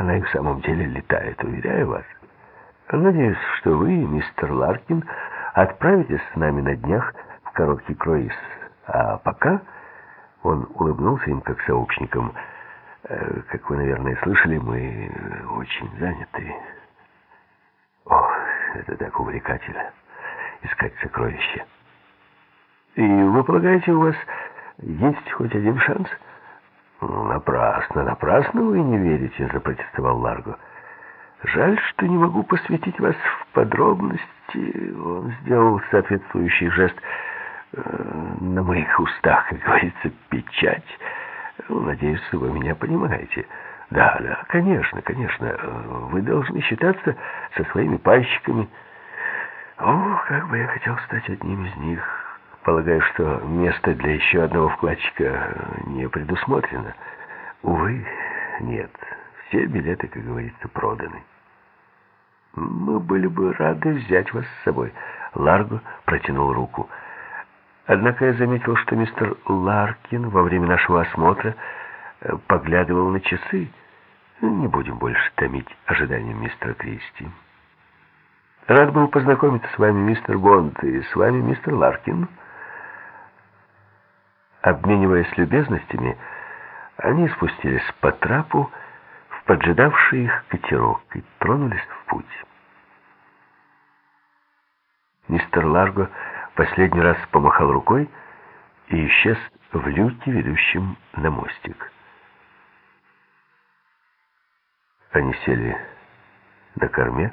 Она и в самом деле летает, уверяю вас. Надеюсь, что вы, мистер Ларкин, отправитесь с нами на днях в короткий круиз. А пока он улыбнулся им как сообщникам. Э, как вы, наверное, слышали, мы очень заняты. О, это так увлекательно искать сокровища. И вы полагаете, у вас есть хоть один шанс? Напрасно, напрасно вы не верите, запротестовал Ларго. Жаль, что не могу посвятить вас в подробности. Он сделал соответствующий жест э, на моих устах, как говорится, печать. Ну, надеюсь, вы меня понимаете. Да, да, конечно, конечно. Вы должны считаться со своими пальчиками. О, как бы я хотел стать одним из них. Полагаю, что место для еще одного вкладчика не предусмотрено. Увы, нет. Все билеты, как говорится, проданы. Мы были бы рады взять вас с собой. Ларго протянул руку. Однако я заметил, что мистер Ларкин во время нашего осмотра э, поглядывал на часы. Не будем больше томить ожиданием мистера Кристи. Рад был познакомиться с вами, мистер Бонд, и с вами, мистер Ларкин. Обмениваясь любезностями, они спустились по трапу в поджидавший их катерок и тронулись в путь. Мистер Ларго последний раз помахал рукой и исчез в люке, ведущем на мостик. Они сели на корме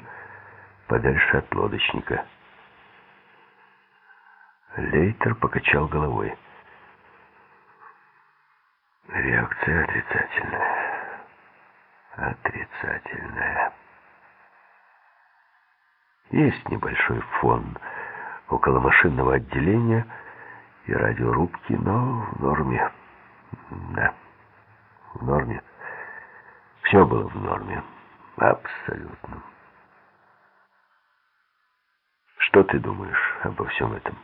подальше от лодочника. Лейтер покачал головой. Реакция отрицательная. Отрицательная. Есть небольшой фон около машинного отделения и радиорубки, но в норме. Да, в норме. Все было в норме. Абсолютно. Что ты думаешь обо всем этом?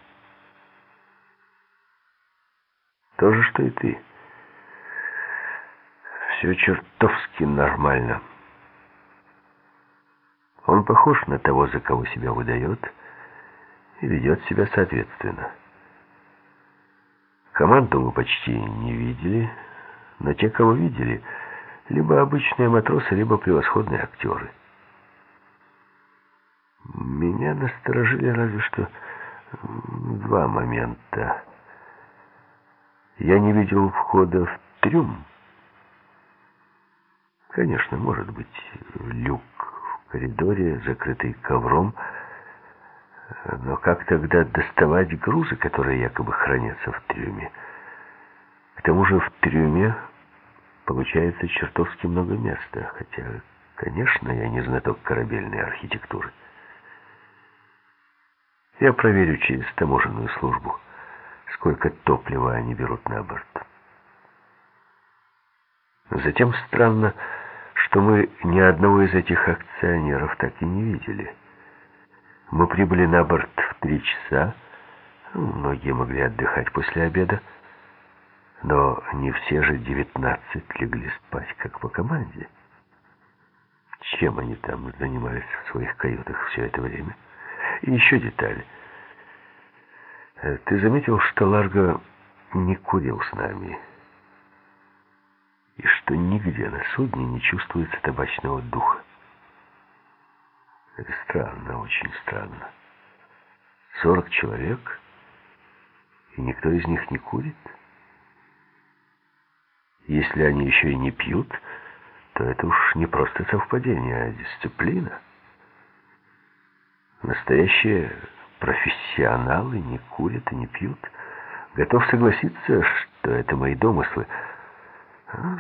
То же, что и ты. Все чертовски нормально. Он похож на того, за кого себя выдает, и ведет себя соответственно. Команду мы почти не видели, но те, кого видели, либо обычные матросы, либо превосходные актеры. Меня насторожили разве что два момента. Я не видел входа в трюм. Конечно, может быть, люк в коридоре, закрытый ковром, но как тогда доставать грузы, которые якобы хранятся в трюме? К тому же в трюме получается чертовски много места, хотя, конечно, я не знаток корабельной архитектуры. Я проверю через таможенную службу, сколько топлива они берут на борт. Затем странно, что мы ни одного из этих акционеров так и не видели. Мы прибыли на борт в три часа, многие могли отдыхать после обеда, но не все же девятнадцать легли спать, как по команде. Чем они там занимались в своих каютах все это время? И еще деталь. Э, ты заметил, что Ларго не курил с нами? И что нигде на судне не чувствуется табачного духа? Это странно, очень странно. Сорок человек, и никто из них не курит? Если они еще и не пьют, то это уж не просто совпадение, а дисциплина. Настоящие профессионалы не курят и не пьют. Готов согласиться, что это мои домыслы.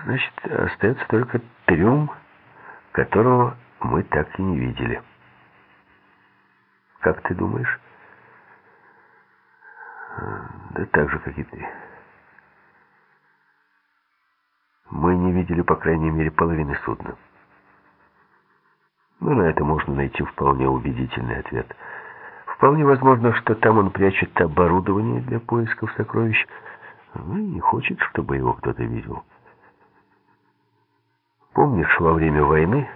Значит, остается только трюм, которого мы так и не видели. Как ты думаешь? Да так же, как и ты. Мы не видели, по крайней мере, половины судна. Но ну, на это можно найти вполне убедительный ответ. Вполне возможно, что там он прячет оборудование для поисков сокровищ, ну и не хочет, чтобы его кто-то видел. Помнишь, во время войны